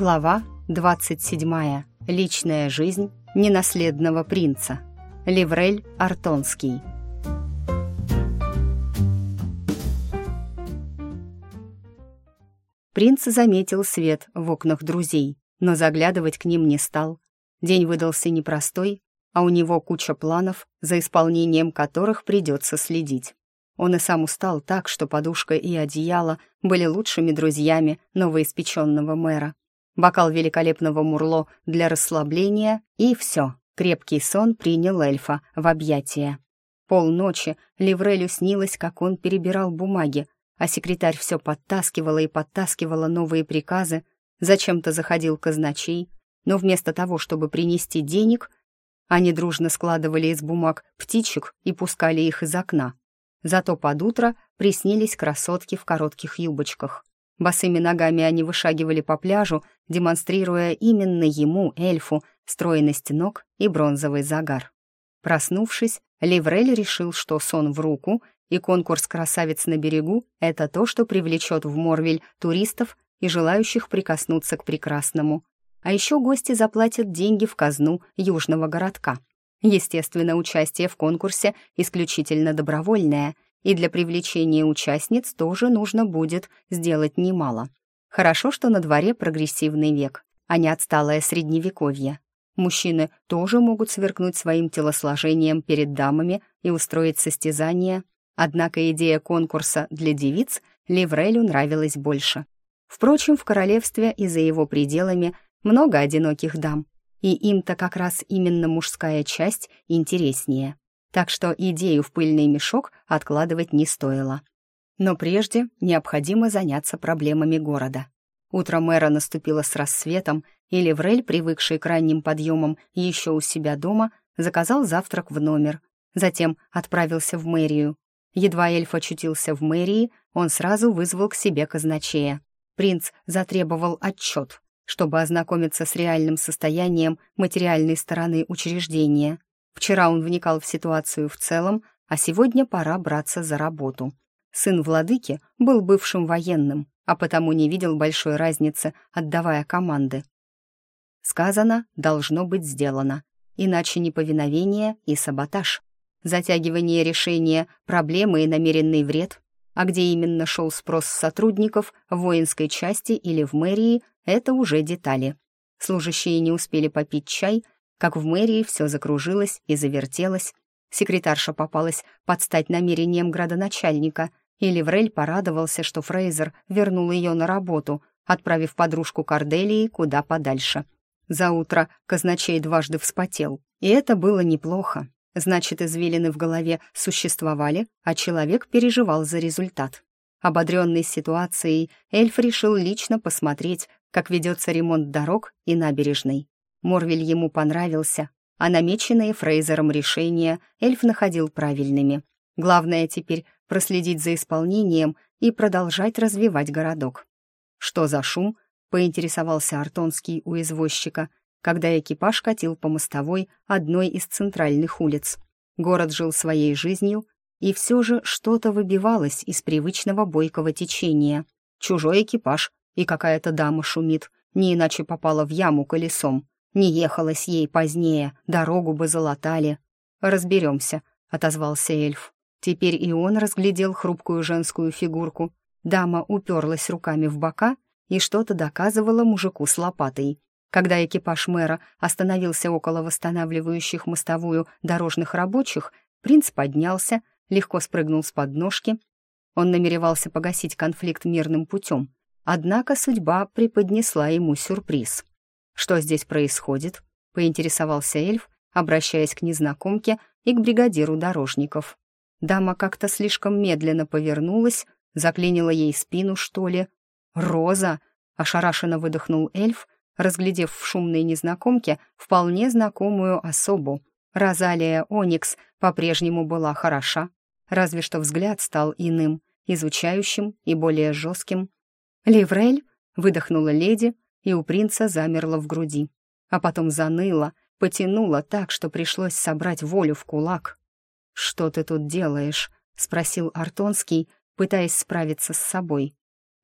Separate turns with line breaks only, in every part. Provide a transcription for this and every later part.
Глава 27. Личная жизнь ненаследного принца. Леврель Артонский. Принц заметил свет в окнах друзей, но заглядывать к ним не стал. День выдался непростой, а у него куча планов, за исполнением которых придется следить. Он и сам устал так, что подушка и одеяло были лучшими друзьями новоиспеченного мэра бокал великолепного мурло для расслабления, и все. Крепкий сон принял эльфа в объятия. Полночи Ливрелю снилось, как он перебирал бумаги, а секретарь все подтаскивала и подтаскивала новые приказы, зачем-то заходил казначей, но вместо того, чтобы принести денег, они дружно складывали из бумаг птичек и пускали их из окна. Зато под утро приснились красотки в коротких юбочках. Босыми ногами они вышагивали по пляжу, демонстрируя именно ему, эльфу, стройность ног и бронзовый загар. Проснувшись, Ливрель решил, что сон в руку и конкурс «Красавец на берегу» — это то, что привлечет в Морвель туристов и желающих прикоснуться к прекрасному. А еще гости заплатят деньги в казну южного городка. Естественно, участие в конкурсе исключительно добровольное — и для привлечения участниц тоже нужно будет сделать немало. Хорошо, что на дворе прогрессивный век, а не отсталое средневековье. Мужчины тоже могут сверкнуть своим телосложением перед дамами и устроить состязание, однако идея конкурса для девиц Ливрелю нравилась больше. Впрочем, в королевстве и за его пределами много одиноких дам, и им-то как раз именно мужская часть интереснее так что идею в пыльный мешок откладывать не стоило. Но прежде необходимо заняться проблемами города. Утро мэра наступило с рассветом, и Леврель, привыкший к ранним подъемам еще у себя дома, заказал завтрак в номер. Затем отправился в мэрию. Едва эльф очутился в мэрии, он сразу вызвал к себе казначея. Принц затребовал отчет, чтобы ознакомиться с реальным состоянием материальной стороны учреждения. Вчера он вникал в ситуацию в целом, а сегодня пора браться за работу. Сын владыки был бывшим военным, а потому не видел большой разницы, отдавая команды. Сказано, должно быть сделано, иначе неповиновение и саботаж. Затягивание решения проблемы и намеренный вред, а где именно шел спрос сотрудников, в воинской части или в мэрии, это уже детали. Служащие не успели попить чай, как в мэрии все закружилось и завертелось. Секретарша попалась под стать намерением градоначальника, и Леврель порадовался, что Фрейзер вернул ее на работу, отправив подружку Корделии куда подальше. За утро казначей дважды вспотел, и это было неплохо. Значит, извилины в голове существовали, а человек переживал за результат. Ободренный ситуацией, эльф решил лично посмотреть, как ведется ремонт дорог и набережной. Морвель ему понравился, а намеченные Фрейзером решения эльф находил правильными. Главное теперь проследить за исполнением и продолжать развивать городок. «Что за шум?» — поинтересовался Артонский у извозчика, когда экипаж катил по мостовой одной из центральных улиц. Город жил своей жизнью, и все же что-то выбивалось из привычного бойкого течения. Чужой экипаж, и какая-то дама шумит, не иначе попала в яму колесом. Не ехалось ей позднее, дорогу бы залатали. «Разберемся», — отозвался эльф. Теперь и он разглядел хрупкую женскую фигурку. Дама уперлась руками в бока и что-то доказывала мужику с лопатой. Когда экипаж мэра остановился около восстанавливающих мостовую дорожных рабочих, принц поднялся, легко спрыгнул с подножки. Он намеревался погасить конфликт мирным путем, однако судьба преподнесла ему сюрприз. «Что здесь происходит?» — поинтересовался эльф, обращаясь к незнакомке и к бригадиру дорожников. Дама как-то слишком медленно повернулась, заклинила ей спину, что ли. «Роза!» — ошарашенно выдохнул эльф, разглядев в шумной незнакомке вполне знакомую особу. Розалия Оникс по-прежнему была хороша, разве что взгляд стал иным, изучающим и более жестким. «Ливрель?» — выдохнула леди, и у принца замерло в груди. А потом заныло, потянуло так, что пришлось собрать волю в кулак. «Что ты тут делаешь?» — спросил Артонский, пытаясь справиться с собой.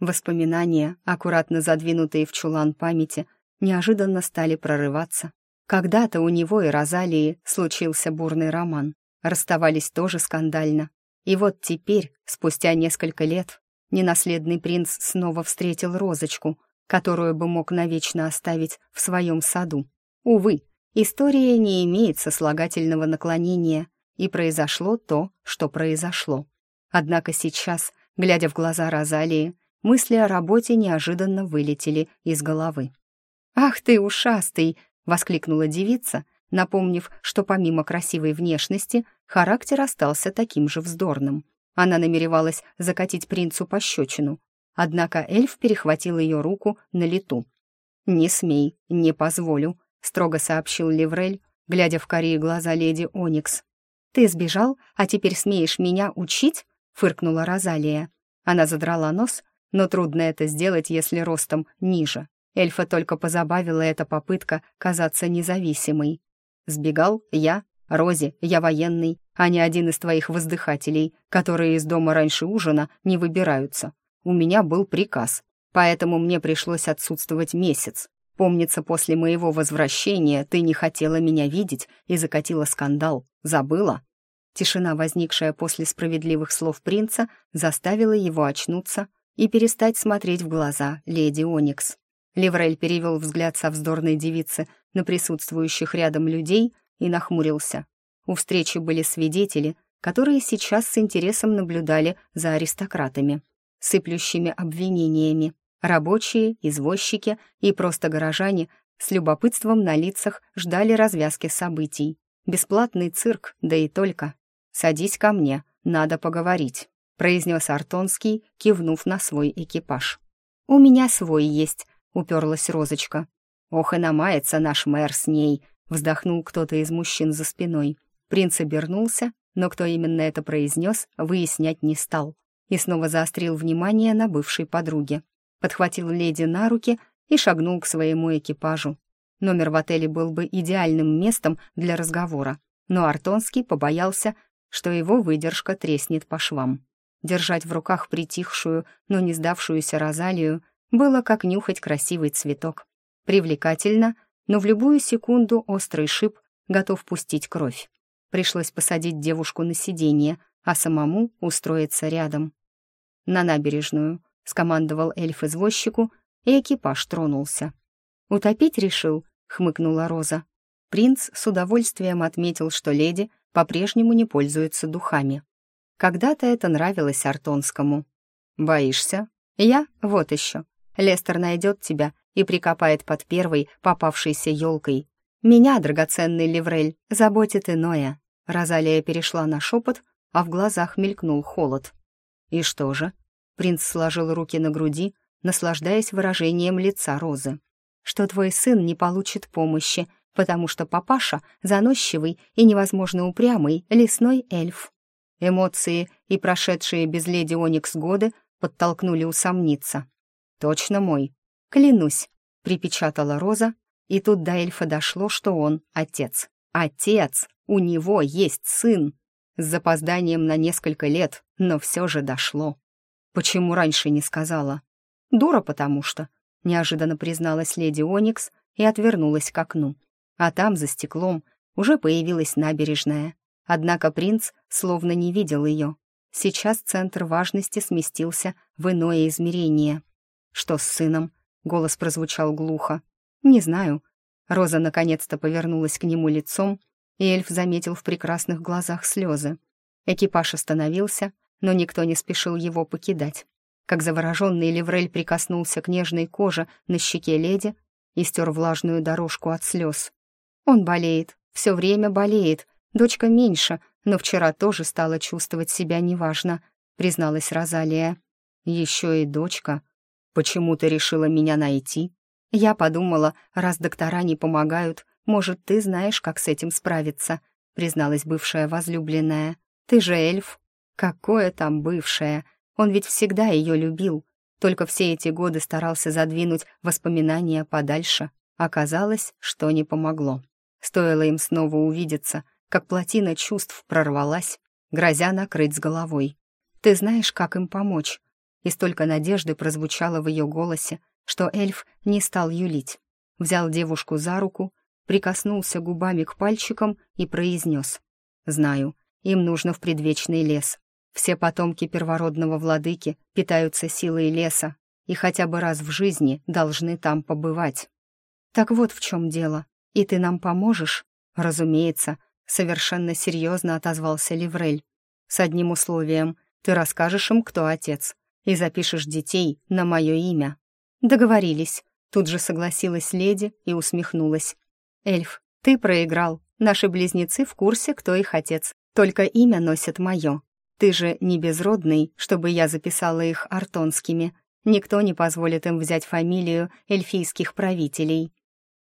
Воспоминания, аккуратно задвинутые в чулан памяти, неожиданно стали прорываться. Когда-то у него и Розалии случился бурный роман. Расставались тоже скандально. И вот теперь, спустя несколько лет, ненаследный принц снова встретил розочку, которую бы мог навечно оставить в своем саду. Увы, история не имеет сослагательного наклонения, и произошло то, что произошло. Однако сейчас, глядя в глаза Розалии, мысли о работе неожиданно вылетели из головы. «Ах ты, ушастый!» — воскликнула девица, напомнив, что помимо красивой внешности, характер остался таким же вздорным. Она намеревалась закатить принцу пощечину, однако эльф перехватил ее руку на лету. «Не смей, не позволю», — строго сообщил Леврель, глядя в карие глаза леди Оникс. «Ты сбежал, а теперь смеешь меня учить?» — фыркнула Розалия. Она задрала нос, но трудно это сделать, если ростом ниже. Эльфа только позабавила эта попытка казаться независимой. «Сбегал я, Рози, я военный, а не один из твоих воздыхателей, которые из дома раньше ужина не выбираются. У меня был приказ, поэтому мне пришлось отсутствовать месяц. Помнится, после моего возвращения ты не хотела меня видеть и закатила скандал. Забыла?» Тишина, возникшая после справедливых слов принца, заставила его очнуться и перестать смотреть в глаза леди Оникс. Леврель перевел взгляд со вздорной девицы на присутствующих рядом людей и нахмурился. У встречи были свидетели, которые сейчас с интересом наблюдали за аристократами, сыплющими обвинениями. Рабочие, извозчики и просто горожане с любопытством на лицах ждали развязки событий. Бесплатный цирк, да и только. «Садись ко мне, надо поговорить», — произнес Артонский, кивнув на свой экипаж. «У меня свой есть», — уперлась Розочка. «Ох и намается наш мэр с ней», — вздохнул кто-то из мужчин за спиной. Принц обернулся, но кто именно это произнес, выяснять не стал. И снова заострил внимание на бывшей подруге. Подхватил леди на руки и шагнул к своему экипажу. Номер в отеле был бы идеальным местом для разговора, но Артонский побоялся, что его выдержка треснет по швам. Держать в руках притихшую, но не сдавшуюся Розалию было как нюхать красивый цветок. Привлекательно, но в любую секунду острый шип готов пустить кровь. Пришлось посадить девушку на сиденье, а самому устроиться рядом. «На набережную», — скомандовал эльф извозчику, и экипаж тронулся. «Утопить решил?» — хмыкнула Роза. Принц с удовольствием отметил, что леди по-прежнему не пользуется духами. Когда-то это нравилось Артонскому. «Боишься?» «Я? Вот еще. Лестер найдет тебя и прикопает под первой попавшейся елкой. Меня, драгоценный Леврель, заботит иное». Розалия перешла на шепот, а в глазах мелькнул холод. «И что же?» Принц сложил руки на груди, наслаждаясь выражением лица Розы. «Что твой сын не получит помощи, потому что папаша — заносчивый и невозможно упрямый лесной эльф. Эмоции и прошедшие без леди Оникс годы подтолкнули усомниться. «Точно мой. Клянусь», — припечатала Роза, и тут до эльфа дошло, что он отец. Отец! У него есть сын! С запозданием на несколько лет, но все же дошло. Почему раньше не сказала? Дура потому что, неожиданно призналась леди Оникс и отвернулась к окну а там, за стеклом, уже появилась набережная. Однако принц словно не видел ее. Сейчас центр важности сместился в иное измерение. «Что с сыном?» — голос прозвучал глухо. «Не знаю». Роза наконец-то повернулась к нему лицом, и эльф заметил в прекрасных глазах слезы. Экипаж остановился, но никто не спешил его покидать. Как завороженный Леврель прикоснулся к нежной коже на щеке леди и стер влажную дорожку от слез. Он болеет, все время болеет. Дочка меньше, но вчера тоже стала чувствовать себя неважно, призналась Розалия. Еще и дочка. Почему ты решила меня найти? Я подумала, раз доктора не помогают, может, ты знаешь, как с этим справиться, призналась бывшая возлюбленная. Ты же эльф. Какое там бывшее? Он ведь всегда ее любил, только все эти годы старался задвинуть воспоминания подальше. Оказалось, что не помогло. Стоило им снова увидеться, как плотина чувств прорвалась, грозя накрыть с головой. «Ты знаешь, как им помочь?» и столько надежды прозвучало в ее голосе, что эльф не стал юлить. Взял девушку за руку, прикоснулся губами к пальчикам и произнес. «Знаю, им нужно в предвечный лес. Все потомки первородного владыки питаются силой леса и хотя бы раз в жизни должны там побывать. Так вот в чем дело. И ты нам поможешь? Разумеется, совершенно серьезно отозвался Ливрель. С одним условием. Ты расскажешь им, кто отец, и запишешь детей на мое имя. Договорились. Тут же согласилась леди и усмехнулась. Эльф, ты проиграл. Наши близнецы в курсе, кто их отец. Только имя носит мое. Ты же не безродный, чтобы я записала их артонскими. Никто не позволит им взять фамилию эльфийских правителей.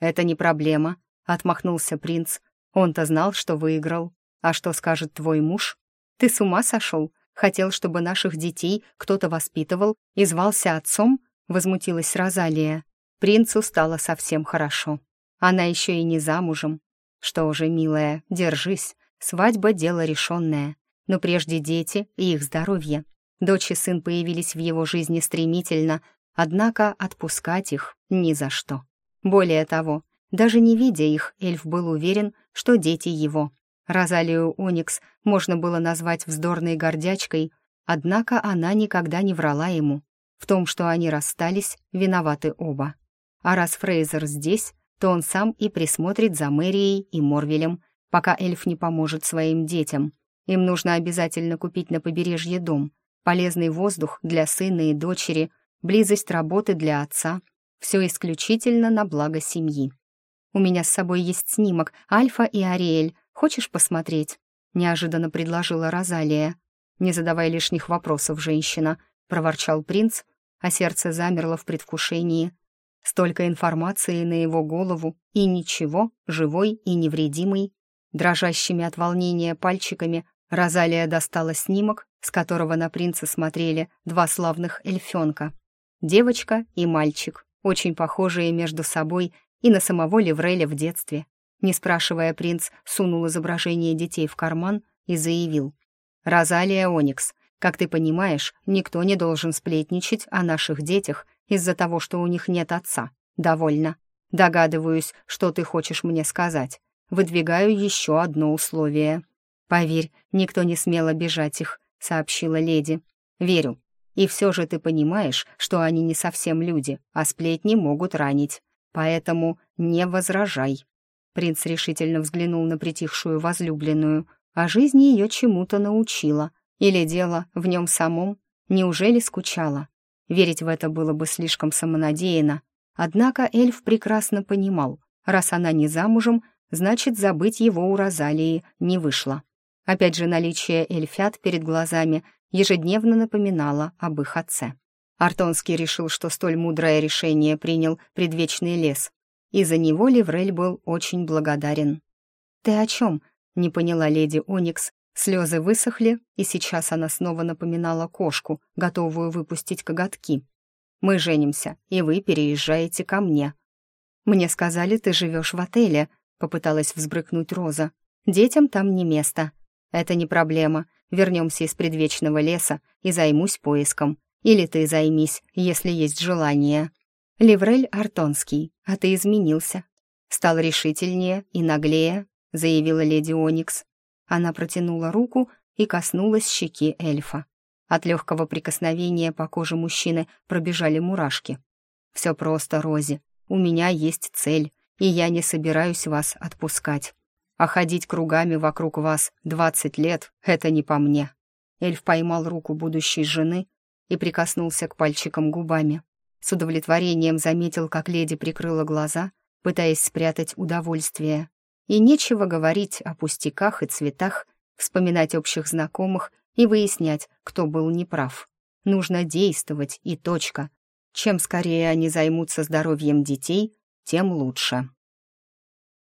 Это не проблема, отмахнулся принц. Он-то знал, что выиграл. А что скажет твой муж? Ты с ума сошел? Хотел, чтобы наших детей кто-то воспитывал и звался отцом? Возмутилась Розалия. Принцу стало совсем хорошо. Она еще и не замужем. Что же, милая, держись. Свадьба — дело решенное. Но прежде дети и их здоровье. Дочь и сын появились в его жизни стремительно, однако отпускать их ни за что. Более того, даже не видя их, эльф был уверен, что дети его. Розалию Оникс можно было назвать вздорной гордячкой, однако она никогда не врала ему. В том, что они расстались, виноваты оба. А раз Фрейзер здесь, то он сам и присмотрит за Мэрией и Морвелем, пока эльф не поможет своим детям. Им нужно обязательно купить на побережье дом, полезный воздух для сына и дочери, близость работы для отца. Все исключительно на благо семьи. «У меня с собой есть снимок Альфа и Ариэль. Хочешь посмотреть?» — неожиданно предложила Розалия. «Не задавай лишних вопросов, женщина», — проворчал принц, а сердце замерло в предвкушении. Столько информации на его голову, и ничего, живой и невредимый. Дрожащими от волнения пальчиками Розалия достала снимок, с которого на принца смотрели два славных эльфенка. Девочка и мальчик, очень похожие между собой и на самого Левреля в детстве. Не спрашивая, принц сунул изображение детей в карман и заявил. «Розалия Оникс, как ты понимаешь, никто не должен сплетничать о наших детях из-за того, что у них нет отца. Довольно. Догадываюсь, что ты хочешь мне сказать. Выдвигаю еще одно условие. Поверь, никто не смел обижать их, — сообщила леди. «Верю. И все же ты понимаешь, что они не совсем люди, а сплетни могут ранить. Поэтому не возражай». Принц решительно взглянул на притихшую возлюбленную, а жизнь ее чему-то научила. Или дело в нем самом? Неужели скучала? Верить в это было бы слишком самонадеянно. Однако эльф прекрасно понимал, раз она не замужем, значит, забыть его у Розалии не вышло. Опять же, наличие эльфят перед глазами ежедневно напоминало об их отце. Артонский решил, что столь мудрое решение принял предвечный лес, и за него Леврель был очень благодарен. «Ты о чем?» — не поняла леди Оникс. Слезы высохли, и сейчас она снова напоминала кошку, готовую выпустить коготки. «Мы женимся, и вы переезжаете ко мне». «Мне сказали, ты живешь в отеле», — попыталась взбрыкнуть Роза. «Детям там не место». «Это не проблема. Вернемся из предвечного леса и займусь поиском. Или ты займись, если есть желание». «Леврель Артонский, а ты изменился. Стал решительнее и наглее», — заявила леди Оникс. Она протянула руку и коснулась щеки эльфа. От легкого прикосновения по коже мужчины пробежали мурашки. «Все просто, Рози. У меня есть цель, и я не собираюсь вас отпускать. А ходить кругами вокруг вас двадцать лет — это не по мне». Эльф поймал руку будущей жены и прикоснулся к пальчикам губами. С удовлетворением заметил, как леди прикрыла глаза, пытаясь спрятать удовольствие. И нечего говорить о пустяках и цветах, вспоминать общих знакомых и выяснять, кто был неправ. Нужно действовать, и точка. Чем скорее они займутся здоровьем детей, тем лучше.